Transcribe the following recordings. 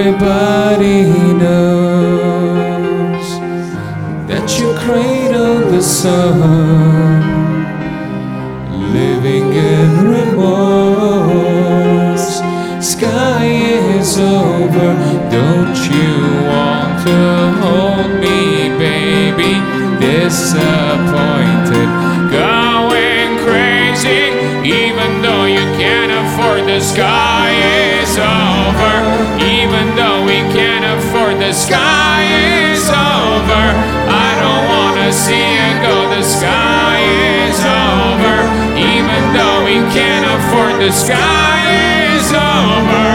Everybody knows that you cradle the sun, living in remorse. Sky is over, don't you want to hold me, baby? Disappointed, going crazy, even though you can't afford the sky see it go, the sky is over, even though we can't afford the sky is over.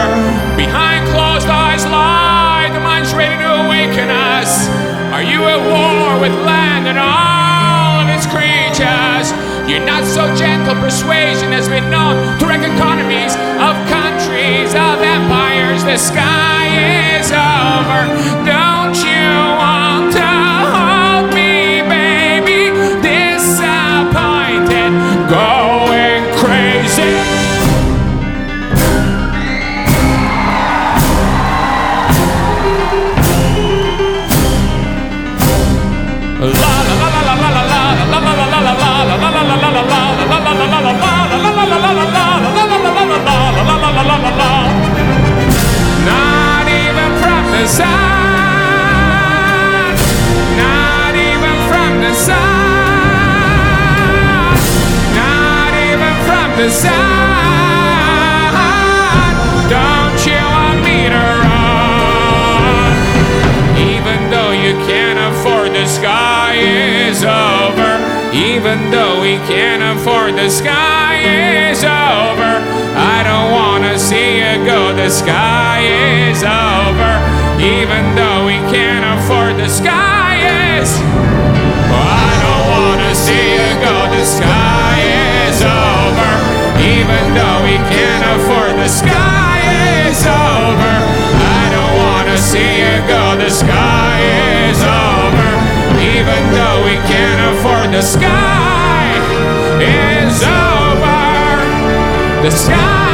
Behind closed eyes lie the mind's ready to awaken us. Are you at war with land and all of its creatures? Your not so gentle persuasion has been known to wreck economies of countries, of empires. The sky is over. The sun. Don't you want me to run? Even though you can't afford the sky is over. Even though we can't afford the sky is over. I don't wanna see you go, the sky is over. Even though we can't afford the sky is the sky is over. I don't wanna see you go, the sky is over. Even though we can't afford the sky is over. The sky